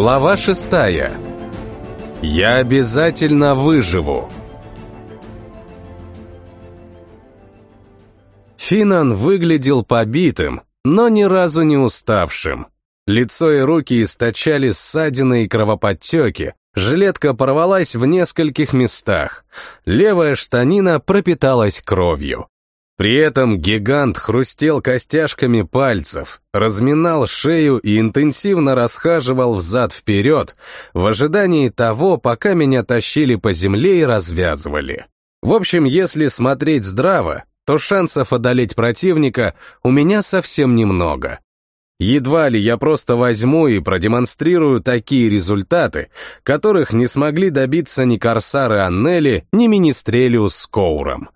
Глава шестая. Я обязательно выживу. Финан выглядел побитым, но ни разу не уставшим. Лицо и руки источали ссадины и кровоподтеки, жилетка порвалась в нескольких местах, левая штанина пропиталась кровью. При этом гигант хрустел костяшками пальцев, разминал шею и интенсивно расхаживал взад-вперед в ожидании того, пока меня тащили по земле и развязывали. В общем, если смотреть здраво, то шансов одолеть противника у меня совсем немного. Едва ли я просто возьму и продемонстрирую такие результаты, которых не смогли добиться ни Корсары Аннели, ни Министрелиус с Коуром.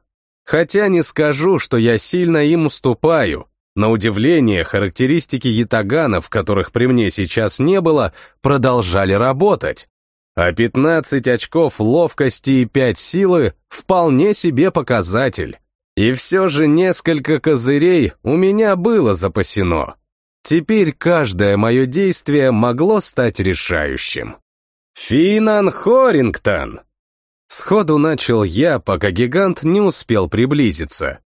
Хотя не скажу, что я сильно им уступаю. На удивление, характеристики ятаганов, которых при мне сейчас не было, продолжали работать. А 15 очков ловкости и 5 силы — вполне себе показатель. И все же несколько козырей у меня было запасено. Теперь каждое мое действие могло стать решающим. Финан Хорингтон! Сходу начал я, пока гигант не успел приблизиться.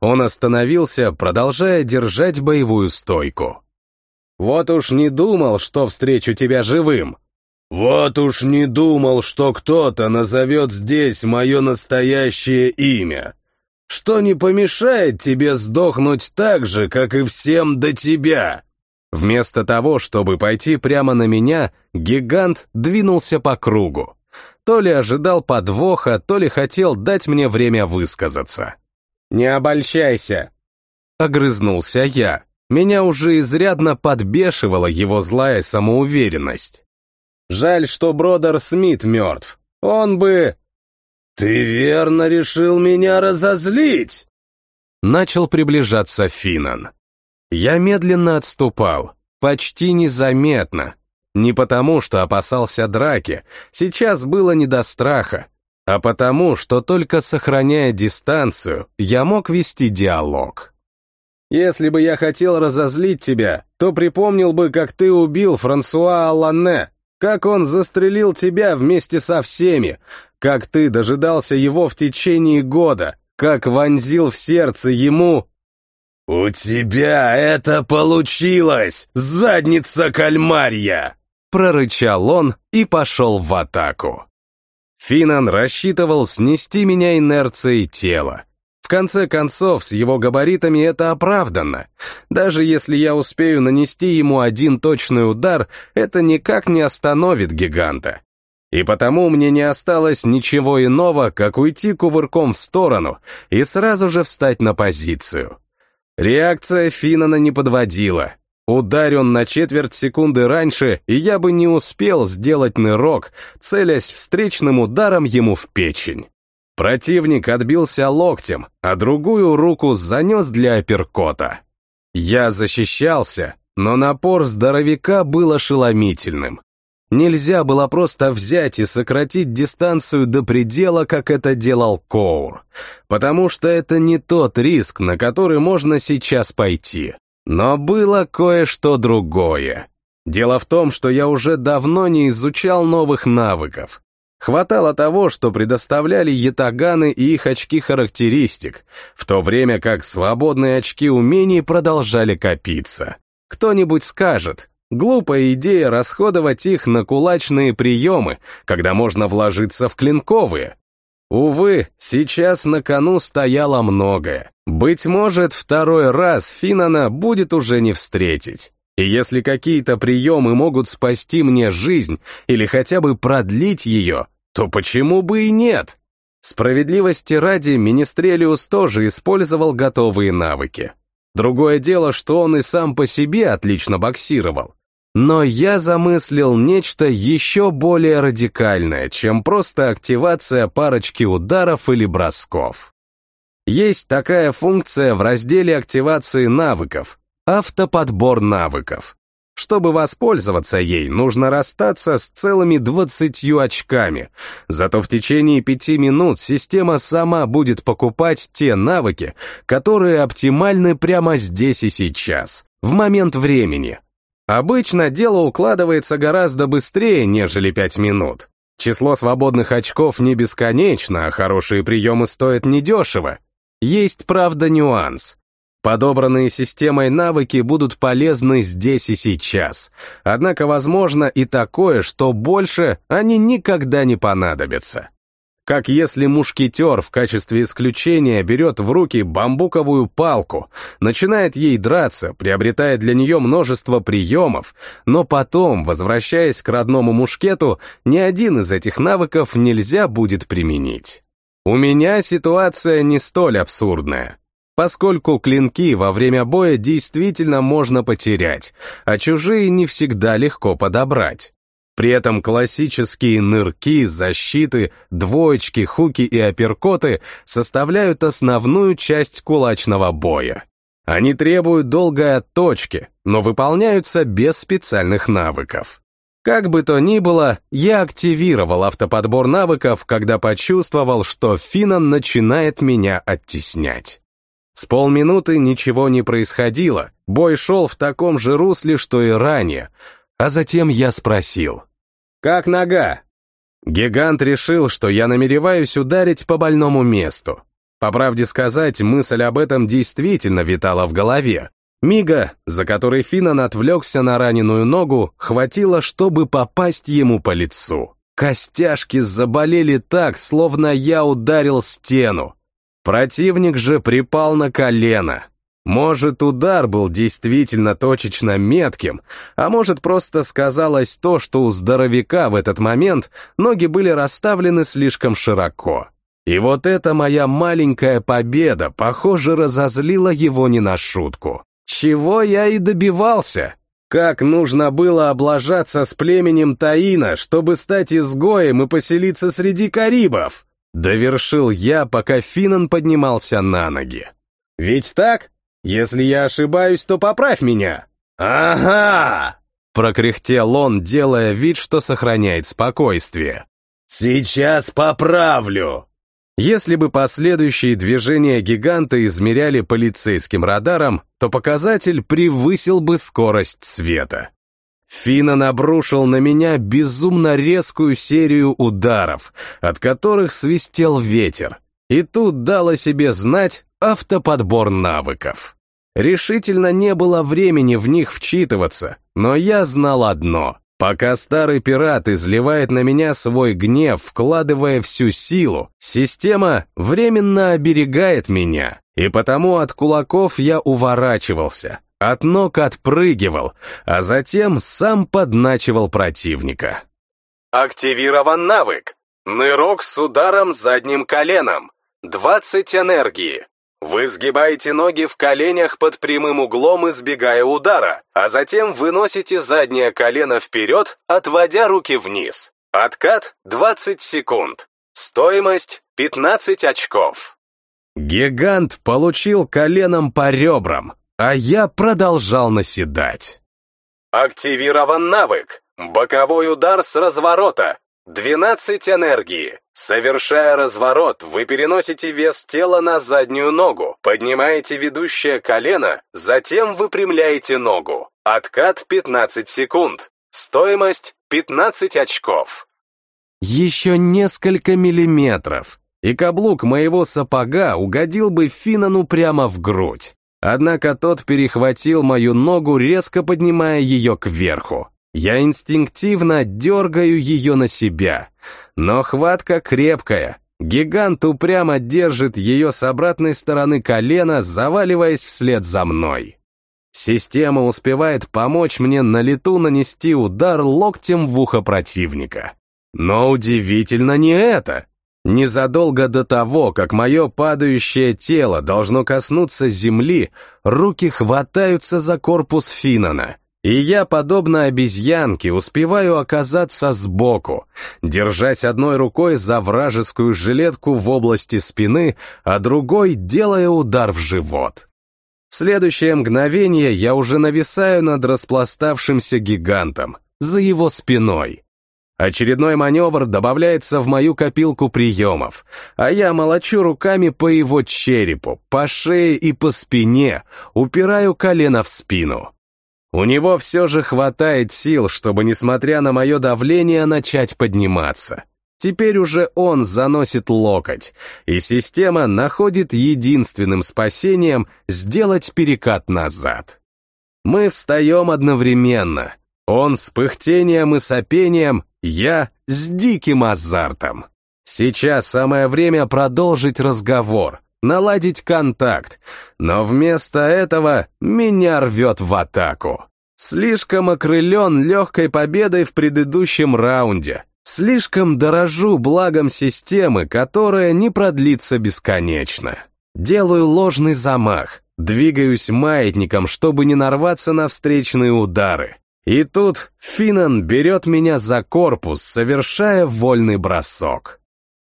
Он остановился, продолжая держать боевую стойку. «Вот уж не думал, что встречу тебя живым!» «Вот уж не думал, что кто-то назовет здесь мое настоящее имя!» что не помешает тебе сдохнуть так же, как и всем до тебя. Вместо того, чтобы пойти прямо на меня, гигант двинулся по кругу то ли ожидал подвоха, то ли хотел дать мне время высказаться. «Не обольщайся!» Огрызнулся я. Меня уже изрядно подбешивала его злая самоуверенность. «Жаль, что Бродер Смит мертв. Он бы...» «Ты верно решил меня разозлить!» Начал приближаться Финан. Я медленно отступал, почти незаметно, не потому, что опасался драки, сейчас было не до страха, а потому, что только сохраняя дистанцию, я мог вести диалог. Если бы я хотел разозлить тебя, то припомнил бы, как ты убил Франсуа Аллане, как он застрелил тебя вместе со всеми, как ты дожидался его в течение года, как вонзил в сердце ему... «У тебя это получилось, задница кальмарья!» Прорычал он и пошел в атаку. Финан рассчитывал снести меня инерцией тела. В конце концов, с его габаритами это оправданно. Даже если я успею нанести ему один точный удар, это никак не остановит гиганта. И потому мне не осталось ничего иного, как уйти кувырком в сторону и сразу же встать на позицию. Реакция Финана не подводила. Ударь он на четверть секунды раньше, и я бы не успел сделать нырок, целясь встречным ударом ему в печень. Противник отбился локтем, а другую руку занес для апперкота. Я защищался, но напор здоровяка был ошеломительным. Нельзя было просто взять и сократить дистанцию до предела, как это делал Коур, потому что это не тот риск, на который можно сейчас пойти. Но было кое-что другое. Дело в том, что я уже давно не изучал новых навыков. Хватало того, что предоставляли ятаганы и их очки характеристик, в то время как свободные очки умений продолжали копиться. Кто-нибудь скажет, глупая идея расходовать их на кулачные приемы, когда можно вложиться в клинковые. Увы, сейчас на кону стояло многое. Быть может, второй раз Финана будет уже не встретить. И если какие-то приемы могут спасти мне жизнь или хотя бы продлить ее, то почему бы и нет? Справедливости ради, Министрелиус тоже использовал готовые навыки. Другое дело, что он и сам по себе отлично боксировал. Но я замыслил нечто еще более радикальное, чем просто активация парочки ударов или бросков. Есть такая функция в разделе активации навыков — автоподбор навыков. Чтобы воспользоваться ей, нужно расстаться с целыми 20 очками, зато в течение пяти минут система сама будет покупать те навыки, которые оптимальны прямо здесь и сейчас, в момент времени, Обычно дело укладывается гораздо быстрее, нежели пять минут. Число свободных очков не бесконечно, а хорошие приемы стоят недешево. Есть, правда, нюанс. Подобранные системой навыки будут полезны здесь и сейчас. Однако возможно и такое, что больше они никогда не понадобятся. Как если мушкетер в качестве исключения берет в руки бамбуковую палку, начинает ей драться, приобретая для нее множество приемов, но потом, возвращаясь к родному мушкету, ни один из этих навыков нельзя будет применить. У меня ситуация не столь абсурдная поскольку клинки во время боя действительно можно потерять, а чужие не всегда легко подобрать. При этом классические нырки, защиты, двоечки, хуки и апперкоты составляют основную часть кулачного боя. Они требуют долгой отточки, но выполняются без специальных навыков. Как бы то ни было, я активировал автоподбор навыков, когда почувствовал, что Финан начинает меня оттеснять. С полминуты ничего не происходило, бой шел в таком же русле, что и ранее, а затем я спросил. «Как нога?» Гигант решил, что я намереваюсь ударить по больному месту. По правде сказать, мысль об этом действительно витала в голове. Мига, за которой Финан отвлекся на раненую ногу, хватило, чтобы попасть ему по лицу. Костяшки заболели так, словно я ударил стену. Противник же припал на колено. Может, удар был действительно точечно метким, а может, просто сказалось то, что у здоровяка в этот момент ноги были расставлены слишком широко. И вот эта моя маленькая победа, похоже, разозлила его не на шутку. Чего я и добивался. Как нужно было облажаться с племенем Таина, чтобы стать изгоем и поселиться среди карибов? Довершил я, пока Финан поднимался на ноги. «Ведь так? Если я ошибаюсь, то поправь меня!» «Ага!» — прокряхтел он, делая вид, что сохраняет спокойствие. «Сейчас поправлю!» Если бы последующие движения гиганта измеряли полицейским радаром, то показатель превысил бы скорость света. Финан обрушил на меня безумно резкую серию ударов, от которых свистел ветер. И тут дал о себе знать автоподбор навыков. Решительно не было времени в них вчитываться, но я знал одно. Пока старый пират изливает на меня свой гнев, вкладывая всю силу, система временно оберегает меня, и потому от кулаков я уворачивался, от ног отпрыгивал, а затем сам подначивал противника. Активирован навык. Нырок с ударом задним коленом. 20 энергии. Вы сгибаете ноги в коленях под прямым углом, избегая удара, а затем выносите заднее колено вперед, отводя руки вниз. Откат 20 секунд. Стоимость 15 очков. Гигант получил коленом по ребрам, а я продолжал наседать. Активирован навык. Боковой удар с разворота. 12 энергии. Совершая разворот, вы переносите вес тела на заднюю ногу, поднимаете ведущее колено, затем выпрямляете ногу. Откат 15 секунд. Стоимость 15 очков. Еще несколько миллиметров, и каблук моего сапога угодил бы Финану прямо в грудь. Однако тот перехватил мою ногу, резко поднимая ее кверху. Я инстинктивно дергаю ее на себя. Но хватка крепкая. Гигант упрямо держит ее с обратной стороны колена, заваливаясь вслед за мной. Система успевает помочь мне на лету нанести удар локтем в ухо противника. Но удивительно не это. Незадолго до того, как мое падающее тело должно коснуться земли, руки хватаются за корпус Финана, и я, подобно обезьянке, успеваю оказаться сбоку, держась одной рукой за вражескую жилетку в области спины, а другой делая удар в живот. В следующее мгновение я уже нависаю над распластавшимся гигантом, за его спиной. Очередной маневр добавляется в мою копилку приемов, а я молочу руками по его черепу, по шее и по спине, упираю колено в спину. У него все же хватает сил, чтобы, несмотря на мое давление, начать подниматься. Теперь уже он заносит локоть, и система находит единственным спасением сделать перекат назад. Мы встаем одновременно. Он с пыхтением и сопением, я с диким азартом. Сейчас самое время продолжить разговор, наладить контакт, но вместо этого меня рвет в атаку. Слишком окрылен легкой победой в предыдущем раунде, слишком дорожу благом системы, которая не продлится бесконечно. Делаю ложный замах, двигаюсь маятником, чтобы не нарваться на встречные удары. И тут Финан берет меня за корпус, совершая вольный бросок.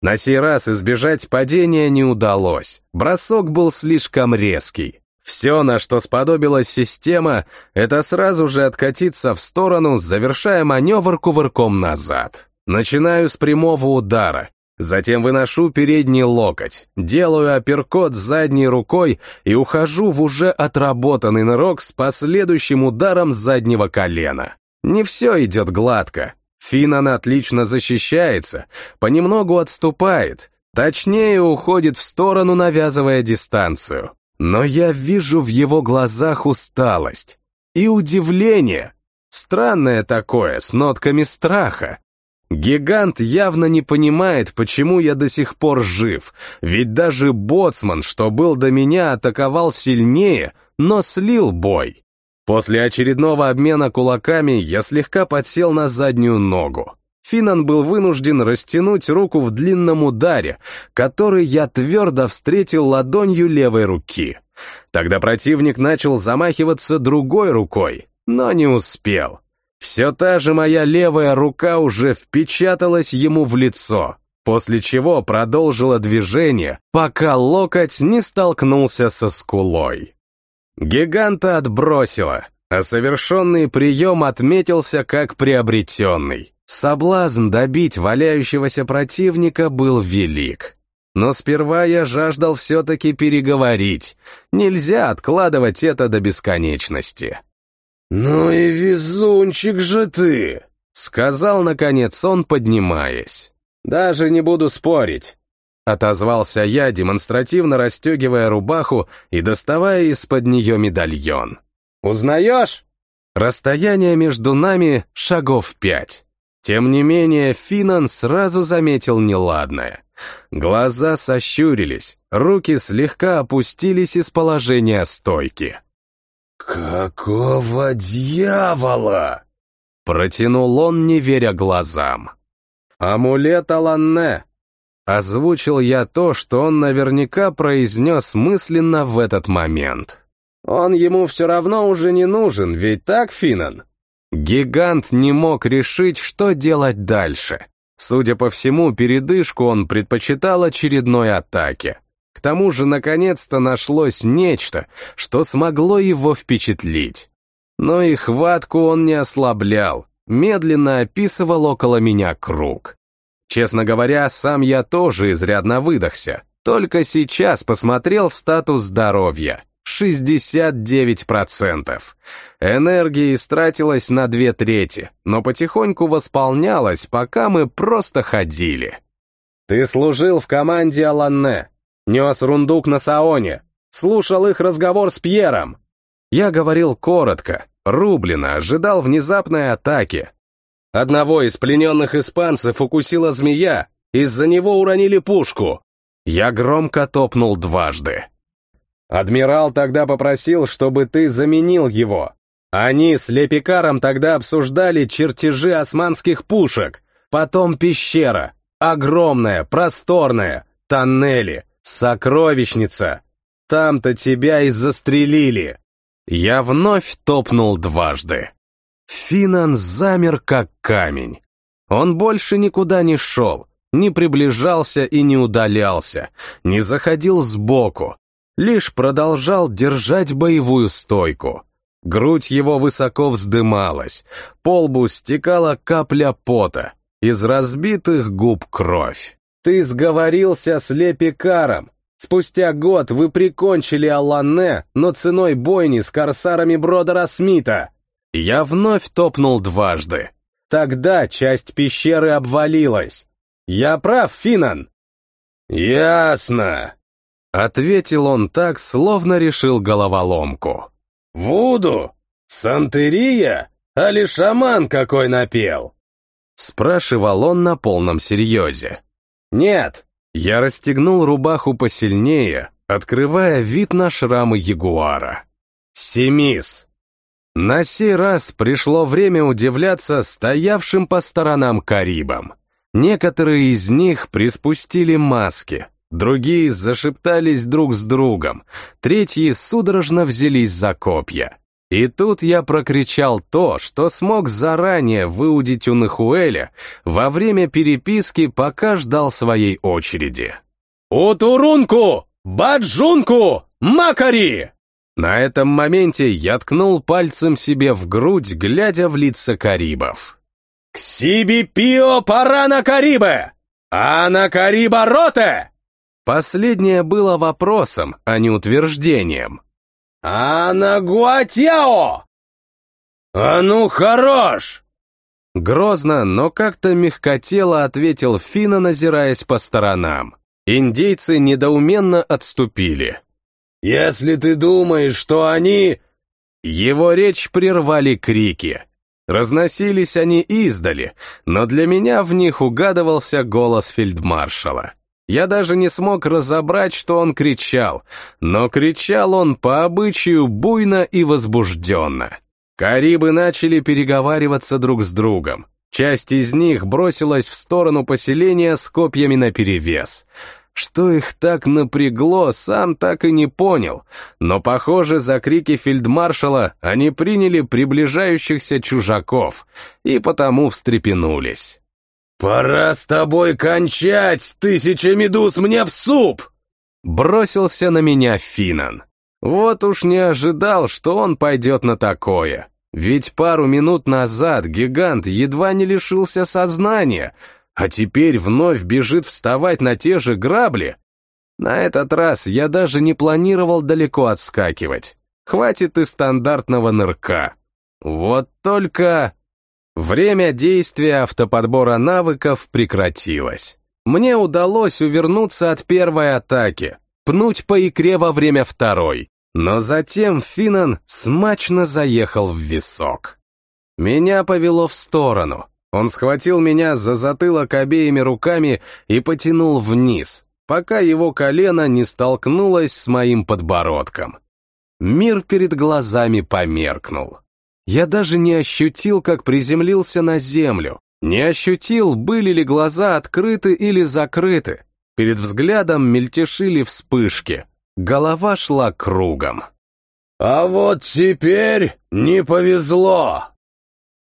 На сей раз избежать падения не удалось. Бросок был слишком резкий. Все, на что сподобилась система, это сразу же откатиться в сторону, завершая маневр кувырком назад. Начинаю с прямого удара, затем выношу передний локоть, делаю апперкот задней рукой и ухожу в уже отработанный нырок с последующим ударом заднего колена. Не все идет гладко, Финан отлично защищается, понемногу отступает, точнее уходит в сторону, навязывая дистанцию. Но я вижу в его глазах усталость и удивление. Странное такое, с нотками страха. Гигант явно не понимает, почему я до сих пор жив, ведь даже боцман, что был до меня, атаковал сильнее, но слил бой. После очередного обмена кулаками я слегка подсел на заднюю ногу. Финан был вынужден растянуть руку в длинном ударе, который я твердо встретил ладонью левой руки. Тогда противник начал замахиваться другой рукой, но не успел. Все та же моя левая рука уже впечаталась ему в лицо, после чего продолжила движение, пока локоть не столкнулся со скулой. Гиганта отбросило, а совершенный прием отметился как приобретенный. Соблазн добить валяющегося противника был велик. Но сперва я жаждал все-таки переговорить. Нельзя откладывать это до бесконечности. «Ну и везунчик же ты!» — сказал, наконец, он, поднимаясь. «Даже не буду спорить. Отозвался я, демонстративно расстегивая рубаху и доставая из-под нее медальон. «Узнаешь?» Расстояние между нами шагов пять. Тем не менее, Финан сразу заметил неладное. Глаза сощурились, руки слегка опустились из положения стойки. «Какого дьявола?» Протянул он, не веря глазам. «Амулет Аланне», Озвучил я то, что он наверняка произнес мысленно в этот момент. Он ему все равно уже не нужен, ведь так, Финан? Гигант не мог решить, что делать дальше. Судя по всему, передышку он предпочитал очередной атаке. К тому же, наконец-то нашлось нечто, что смогло его впечатлить. Но и хватку он не ослаблял, медленно описывал около меня круг. Честно говоря, сам я тоже изрядно выдохся. Только сейчас посмотрел статус здоровья. 69%. Энергии истратилось на две трети, но потихоньку восполнялось, пока мы просто ходили. Ты служил в команде Аланне, нес рундук на Саоне, слушал их разговор с Пьером. Я говорил коротко, рублено, ожидал внезапной атаки, Одного из плененных испанцев укусила змея, из-за него уронили пушку. Я громко топнул дважды. Адмирал тогда попросил, чтобы ты заменил его. Они с Лепикаром тогда обсуждали чертежи османских пушек, потом пещера, огромная, просторная, тоннели, сокровищница. Там-то тебя и застрелили. Я вновь топнул дважды. Финан замер как камень. Он больше никуда не шел, не приближался и не удалялся, не заходил сбоку, лишь продолжал держать боевую стойку. Грудь его высоко вздымалась, по лбу стекала капля пота, из разбитых губ кровь. «Ты сговорился с Лепикаром. Спустя год вы прикончили Аллане, но ценой бойни с корсарами Бродера Смита. Я вновь топнул дважды. Тогда часть пещеры обвалилась. Я прав, Финан? Ясно. Ответил он так, словно решил головоломку. Вуду? Сантерия? Али шаман какой напел? Спрашивал он на полном серьезе. Нет. Я расстегнул рубаху посильнее, открывая вид на шрамы ягуара. Семис. На сей раз пришло время удивляться стоявшим по сторонам карибам. Некоторые из них приспустили маски, другие зашептались друг с другом, третьи судорожно взялись за копья. И тут я прокричал то, что смог заранее выудить у Нахуэля во время переписки, пока ждал своей очереди. «Утурунку! Баджунку! Макари!» На этом моменте я ткнул пальцем себе в грудь, глядя в лица карибов. «Ксиби пио парана карибе! Ана кариба роте!» Последнее было вопросом, а не утверждением. «Ана гуатяо!» «А ну, хорош!» Грозно, но как-то мягкотело ответил Фина, назираясь по сторонам. Индейцы недоуменно отступили. «Если ты думаешь, что они...» Его речь прервали крики. Разносились они издали, но для меня в них угадывался голос фельдмаршала. Я даже не смог разобрать, что он кричал, но кричал он по обычаю буйно и возбужденно. Карибы начали переговариваться друг с другом. Часть из них бросилась в сторону поселения с копьями наперевес. Что их так напрягло, сам так и не понял, но, похоже, за крики фельдмаршала они приняли приближающихся чужаков и потому встрепенулись. «Пора с тобой кончать, тысяча медуз мне в суп!» Бросился на меня Финан. Вот уж не ожидал, что он пойдет на такое. Ведь пару минут назад гигант едва не лишился сознания, а теперь вновь бежит вставать на те же грабли. На этот раз я даже не планировал далеко отскакивать. Хватит и стандартного нырка. Вот только... Время действия автоподбора навыков прекратилось. Мне удалось увернуться от первой атаки, пнуть по икре во время второй, но затем Финан смачно заехал в висок. Меня повело в сторону, он схватил меня за затылок обеими руками и потянул вниз, пока его колено не столкнулось с моим подбородком. Мир перед глазами померкнул. Я даже не ощутил, как приземлился на землю, не ощутил, были ли глаза открыты или закрыты. Перед взглядом мельтешили вспышки, голова шла кругом. «А вот теперь не повезло!»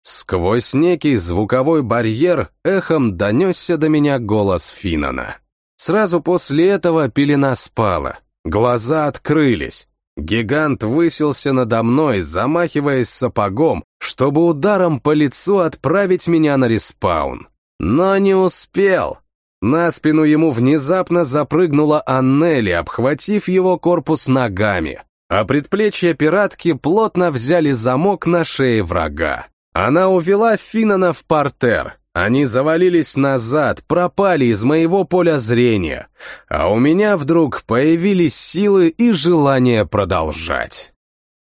Сквозь некий звуковой барьер эхом донесся до меня голос Финана. Сразу после этого пелена спала, глаза открылись. Гигант высился надо мной, замахиваясь сапогом, чтобы ударом по лицу отправить меня на респаун. Но не успел. На спину ему внезапно запрыгнула Аннели, обхватив его корпус ногами, а предплечья пиратки плотно взяли замок на шее врага. Она увела Финана в портер. Они завалились назад, пропали из моего поля зрения, а у меня вдруг появились силы и желание продолжать.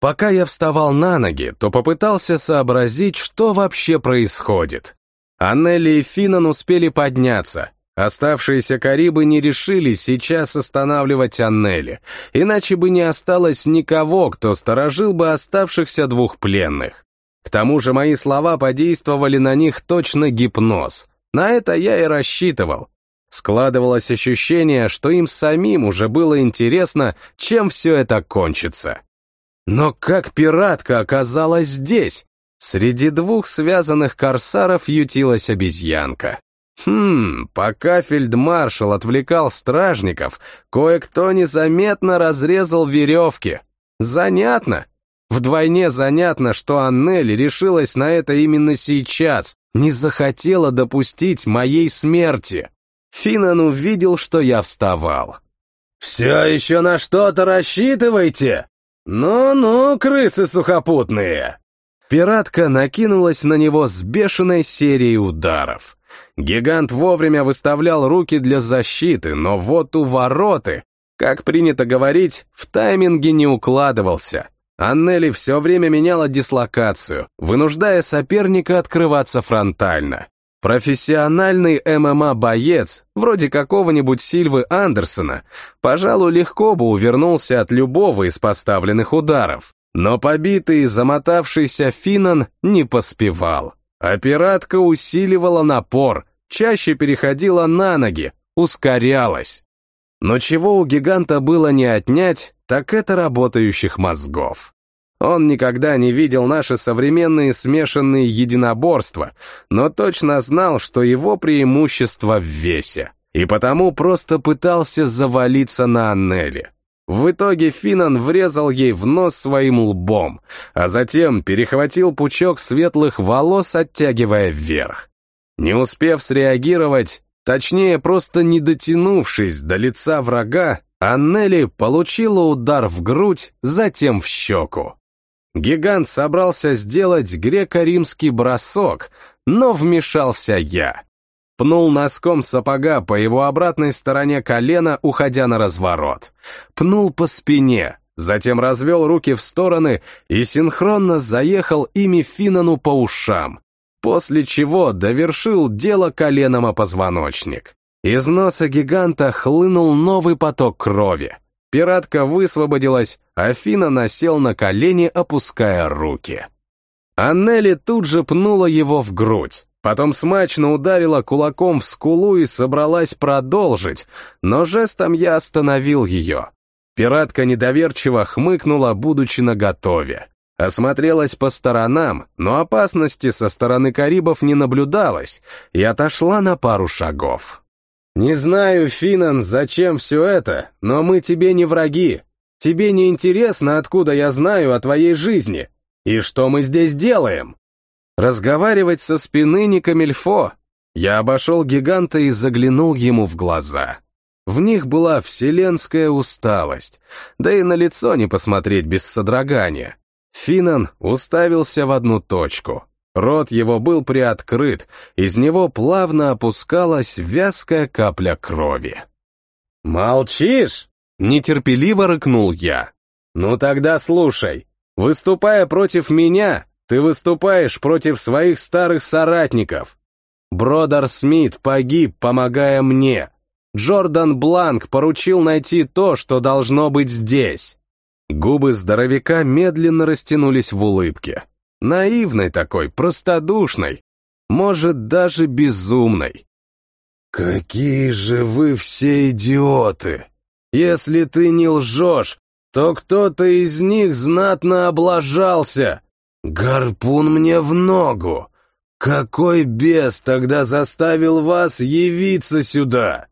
Пока я вставал на ноги, то попытался сообразить, что вообще происходит. Аннели и Финан успели подняться. Оставшиеся Карибы не решили сейчас останавливать Аннели, иначе бы не осталось никого, кто сторожил бы оставшихся двух пленных. К тому же мои слова подействовали на них точно гипноз. На это я и рассчитывал. Складывалось ощущение, что им самим уже было интересно, чем все это кончится. Но как пиратка оказалась здесь? Среди двух связанных корсаров ютилась обезьянка. Хм, пока фельдмаршал отвлекал стражников, кое-кто незаметно разрезал веревки. Занятно. Вдвойне занятно, что Аннель решилась на это именно сейчас, не захотела допустить моей смерти. Финан увидел, что я вставал. «Все еще на что-то рассчитываете? Ну-ну, крысы сухопутные!» Пиратка накинулась на него с бешеной серией ударов. Гигант вовремя выставлял руки для защиты, но вот у вороты, как принято говорить, в тайминге не укладывался. Аннели все время меняла дислокацию, вынуждая соперника открываться фронтально. Профессиональный ММА-боец, вроде какого-нибудь Сильвы Андерсона, пожалуй, легко бы увернулся от любого из поставленных ударов. Но побитый и замотавшийся Финан не поспевал. А пиратка усиливала напор, чаще переходила на ноги, ускорялась. Но чего у гиганта было не отнять, так это работающих мозгов. Он никогда не видел наши современные смешанные единоборства, но точно знал, что его преимущество в весе, и потому просто пытался завалиться на Аннели. В итоге Финан врезал ей в нос своим лбом, а затем перехватил пучок светлых волос, оттягивая вверх. Не успев среагировать, точнее, просто не дотянувшись до лица врага, Аннели получила удар в грудь, затем в щеку. Гигант собрался сделать греко-римский бросок, но вмешался я. Пнул носком сапога по его обратной стороне колена, уходя на разворот. Пнул по спине, затем развел руки в стороны и синхронно заехал ими Финану по ушам, после чего довершил дело коленом о позвоночник. Из носа гиганта хлынул новый поток крови. Пиратка высвободилась, а Фина насел на колени, опуская руки. Аннели тут же пнула его в грудь. Потом смачно ударила кулаком в скулу и собралась продолжить, но жестом я остановил ее. Пиратка недоверчиво хмыкнула, будучи наготове. Осмотрелась по сторонам, но опасности со стороны Карибов не наблюдалось, и отошла на пару шагов. «Не знаю, Финан, зачем все это, но мы тебе не враги. Тебе не интересно, откуда я знаю о твоей жизни. И что мы здесь делаем?» Разговаривать со спины не камильфо. Я обошел гиганта и заглянул ему в глаза. В них была вселенская усталость, да и на лицо не посмотреть без содрогания. Финан уставился в одну точку. Рот его был приоткрыт, из него плавно опускалась вязкая капля крови. «Молчишь?» — нетерпеливо рыкнул я. «Ну тогда слушай. Выступая против меня, ты выступаешь против своих старых соратников. Бродер Смит погиб, помогая мне. Джордан Бланк поручил найти то, что должно быть здесь. Губы здоровяка медленно растянулись в улыбке. Наивной такой, простодушной, может, даже безумной. «Какие же вы все идиоты! Если ты не лжешь, то кто-то из них знатно облажался!» «Гарпун мне в ногу! Какой бес тогда заставил вас явиться сюда?»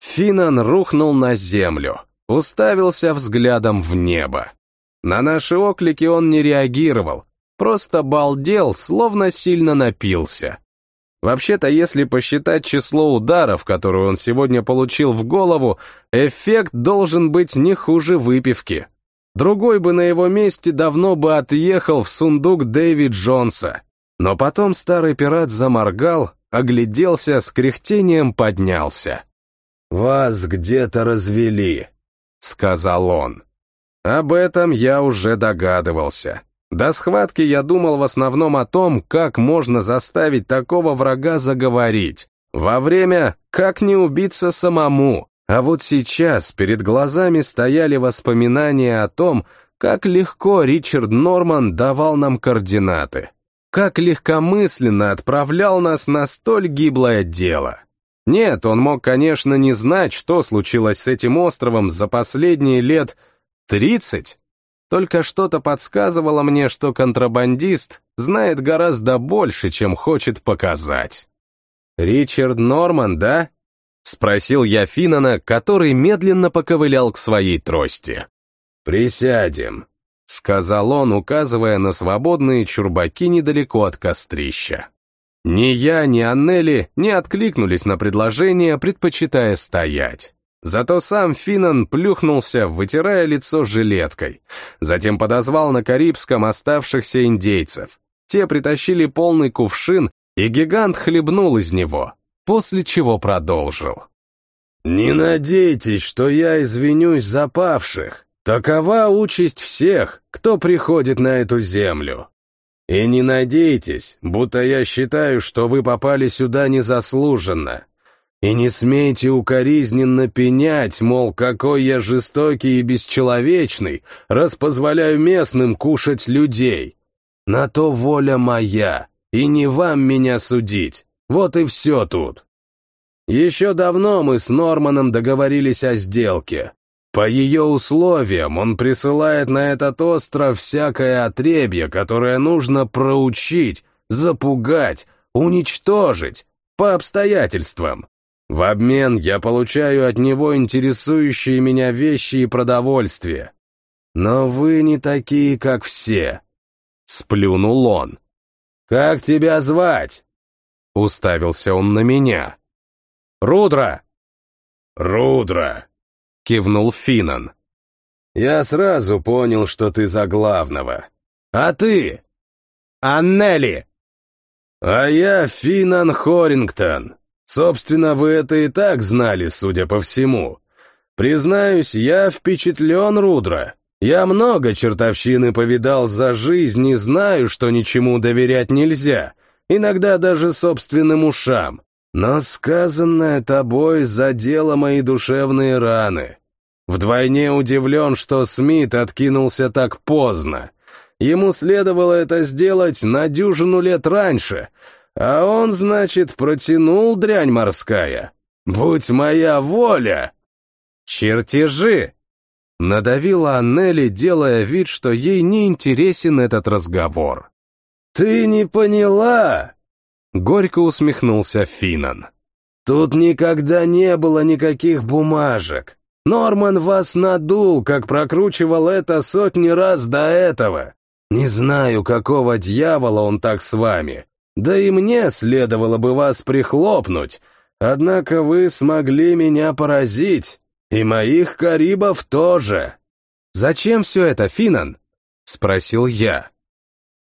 Финан рухнул на землю, уставился взглядом в небо. На наши оклики он не реагировал, просто балдел, словно сильно напился. Вообще-то, если посчитать число ударов, которые он сегодня получил в голову, эффект должен быть не хуже выпивки. Другой бы на его месте давно бы отъехал в сундук Дэви Джонса. Но потом старый пират заморгал, огляделся, с кряхтением поднялся. «Вас где-то развели», — сказал он. Об этом я уже догадывался. До схватки я думал в основном о том, как можно заставить такого врага заговорить. Во время «как не убиться самому», а вот сейчас перед глазами стояли воспоминания о том, как легко Ричард Норман давал нам координаты, как легкомысленно отправлял нас на столь гиблое дело. Нет, он мог, конечно, не знать, что случилось с этим островом за последние лет 30. Только что-то подсказывало мне, что контрабандист знает гораздо больше, чем хочет показать. Ричард Норман, да? Спросил я Финана, который медленно поковылял к своей трости. «Присядем», — сказал он, указывая на свободные чурбаки недалеко от кострища. Ни я, ни Аннели не откликнулись на предложение, предпочитая стоять. Зато сам Финан плюхнулся, вытирая лицо жилеткой. Затем подозвал на карибском оставшихся индейцев. те притащили полный кувшин, и гигант хлебнул из него, после чего продолжил. «Не надейтесь, что я извинюсь за павших. Такова участь всех, кто приходит на эту землю. И не надейтесь, будто я считаю, что вы попали сюда незаслуженно. И не смейте укоризненно пенять, мол, какой я жестокий и бесчеловечный, раз позволяю местным кушать людей. На то воля моя, и не вам меня судить. Вот и все тут. Еще давно мы с Норманом договорились о сделке. По ее условиям он присылает на этот остров всякое отребье, которое нужно проучить, запугать, уничтожить, по обстоятельствам. В обмен я получаю от него интересующие меня вещи и продовольствие. Но вы не такие, как все. Сплюнул он. «Как тебя звать?» Уставился он на меня. «Рудра!» «Рудра!» — кивнул Финан. «Я сразу понял, что ты за главного. А ты?» «Аннели!» «А я Финан Хорингтон. Собственно, вы это и так знали, судя по всему. Признаюсь, я впечатлен, Рудра. Я много чертовщины повидал за жизнь и знаю, что ничему доверять нельзя, иногда даже собственным ушам. Но сказанное тобой задело мои душевные раны. Вдвойне удивлен, что Смит откинулся так поздно. Ему следовало это сделать на дюжину лет раньше, а он, значит, протянул дрянь морская. Будь моя воля! Чертежи! Надавила Аннели, делая вид, что ей не интересен этот разговор. «Ты не поняла!» Горько усмехнулся Финан. «Тут никогда не было никаких бумажек. Норман вас надул, как прокручивал это сотни раз до этого. Не знаю, какого дьявола он так с вами. Да и мне следовало бы вас прихлопнуть, однако вы смогли меня поразить, и моих карибов тоже». «Зачем все это, Финан?» — спросил я.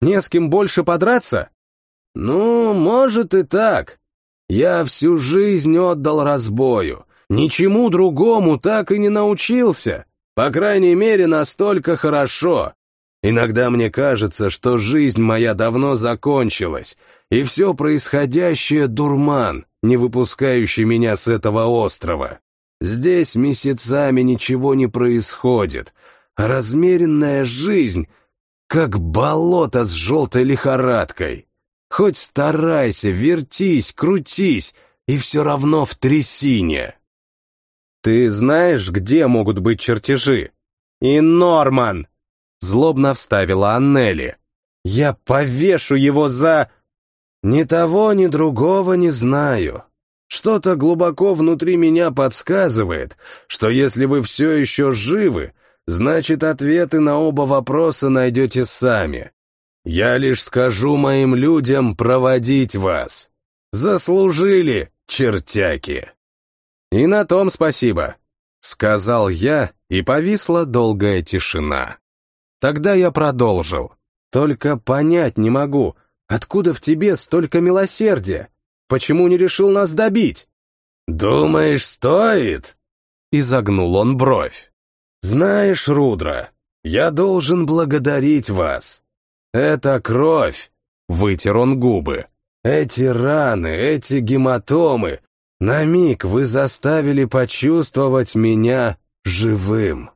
«Не с кем больше подраться?» «Ну, может и так. Я всю жизнь отдал разбою. Ничему другому так и не научился. По крайней мере, настолько хорошо. Иногда мне кажется, что жизнь моя давно закончилась, и все происходящее — дурман, не выпускающий меня с этого острова. Здесь месяцами ничего не происходит, а размеренная жизнь — как болото с желтой лихорадкой. Хоть старайся, вертись, крутись, и все равно в трясине. Ты знаешь, где могут быть чертежи? И Норман! Злобно вставила Аннели. Я повешу его за... Ни того, ни другого не знаю. Что-то глубоко внутри меня подсказывает, что если вы все еще живы, значит, ответы на оба вопроса найдете сами. Я лишь скажу моим людям проводить вас. Заслужили, чертяки. И на том спасибо, сказал я, и повисла долгая тишина. Тогда я продолжил. Только понять не могу, откуда в тебе столько милосердия? Почему не решил нас добить? Думаешь, стоит? Изогнул он бровь. Знаешь, Рудра, я должен благодарить вас. «Это кровь!» — вытер он губы. «Эти раны, эти гематомы, на миг вы заставили почувствовать меня живым».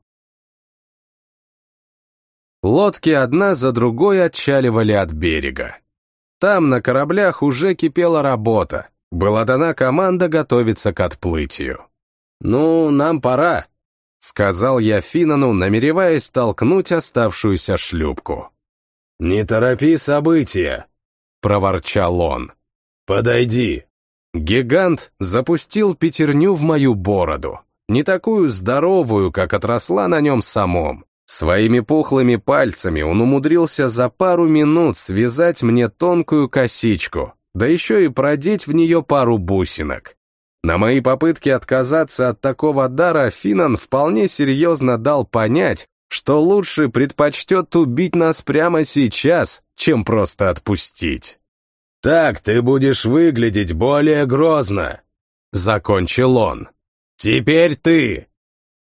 Лодки одна за другой отчаливали от берега. Там на кораблях уже кипела работа. Была дана команда готовиться к отплытию. «Ну, нам пора», — сказал я Финану, намереваясь толкнуть оставшуюся шлюпку. «Не торопи события», — проворчал он. «Подойди». Гигант запустил пятерню в мою бороду, не такую здоровую, как отросла на нем самом. Своими пухлыми пальцами он умудрился за пару минут связать мне тонкую косичку, да еще и продеть в нее пару бусинок. На мои попытки отказаться от такого дара Финан вполне серьезно дал понять, что лучше предпочтет убить нас прямо сейчас, чем просто отпустить. «Так ты будешь выглядеть более грозно», — закончил он. «Теперь ты!»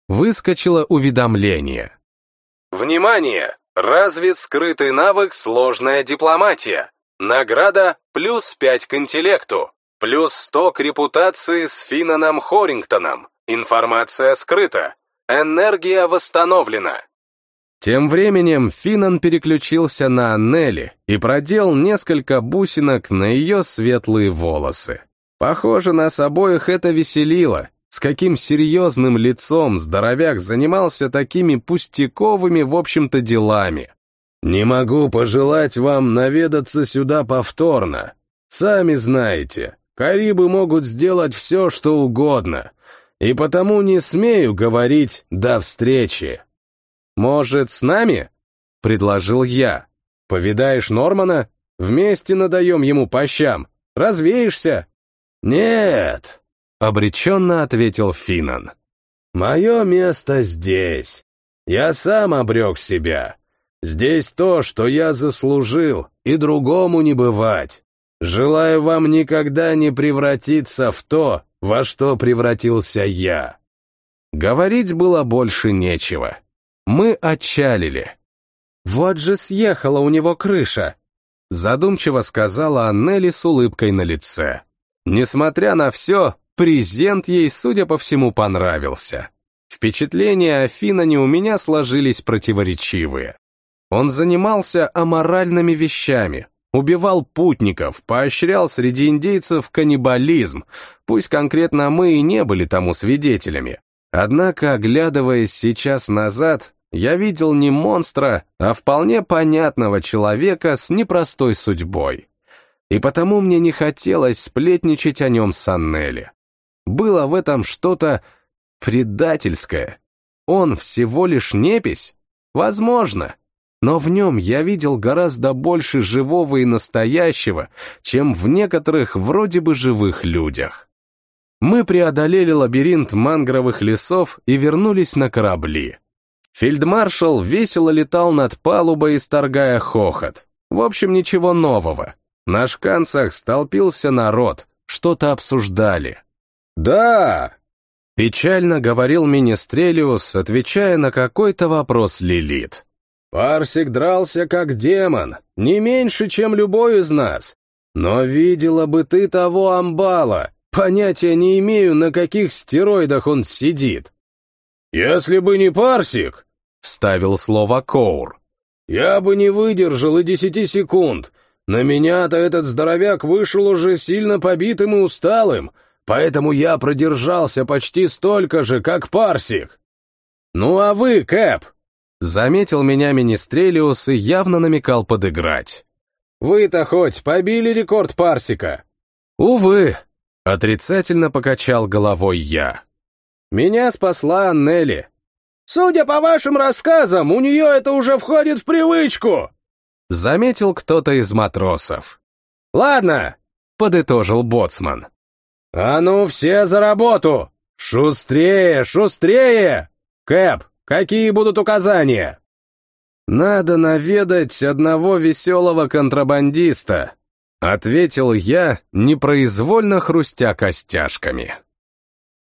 Выскочило уведомление. «Внимание! Развит скрытый навык «Сложная дипломатия». Награда плюс 5 к интеллекту, плюс 100 к репутации с Финаном Хорингтоном. Информация скрыта. Энергия восстановлена. Тем временем Финан переключился на Аннели и продел несколько бусинок на ее светлые волосы. Похоже, нас обоих это веселило. С каким серьезным лицом здоровяк занимался такими пустяковыми, в общем-то, делами. «Не могу пожелать вам наведаться сюда повторно. Сами знаете, Карибы могут сделать все, что угодно, и потому не смею говорить «до встречи». «Может, с нами?» — предложил я. «Повидаешь Нормана? Вместе надаем ему по щам. Развеешься?» «Нет», — обреченно ответил Финан. «Мое место здесь. Я сам обрек себя. Здесь то, что я заслужил, и другому не бывать. Желаю вам никогда не превратиться в то, во что превратился я». Говорить было больше нечего. Мы отчалили. «Вот же съехала у него крыша!» Задумчиво сказала Аннели с улыбкой на лице. Несмотря на все, презент ей, судя по всему, понравился. Впечатления о Финане у меня сложились противоречивые. Он занимался аморальными вещами, убивал путников, поощрял среди индейцев каннибализм, пусть конкретно мы и не были тому свидетелями. Однако, оглядываясь сейчас назад, я видел не монстра, а вполне понятного человека с непростой судьбой. И потому мне не хотелось сплетничать о нем с Аннели. Было в этом что-то предательское. Он всего лишь непись? Возможно. Но в нем я видел гораздо больше живого и настоящего, чем в некоторых вроде бы живых людях. Мы преодолели лабиринт мангровых лесов и вернулись на корабли. Фельдмаршал весело летал над палубой, исторгая хохот. В общем, ничего нового. На шканцах столпился народ, что-то обсуждали. «Да!» — печально говорил Министрелиус, отвечая на какой-то вопрос Лилит. «Парсик дрался как демон, не меньше, чем любой из нас. Но видела бы ты того амбала, понятия не имею, на каких стероидах он сидит». «Если бы не Парсик, Вставил слово Коур. «Я бы не выдержал и десяти секунд. На меня-то этот здоровяк вышел уже сильно побитым и усталым, поэтому я продержался почти столько же, как Парсик. Ну а вы, Кэп?» Заметил меня Министрелиус и явно намекал подыграть. «Вы-то хоть побили рекорд Парсика?» «Увы», — отрицательно покачал головой я. «Меня спасла Аннели. Судя по вашим рассказам, у нее это уже входит в привычку!» Заметил кто-то из матросов. «Ладно», — подытожил боцман. «А ну все за работу! Шустрее, шустрее! Кэп, какие будут указания?» «Надо наведать одного веселого контрабандиста», — ответил я, непроизвольно хрустя костяшками.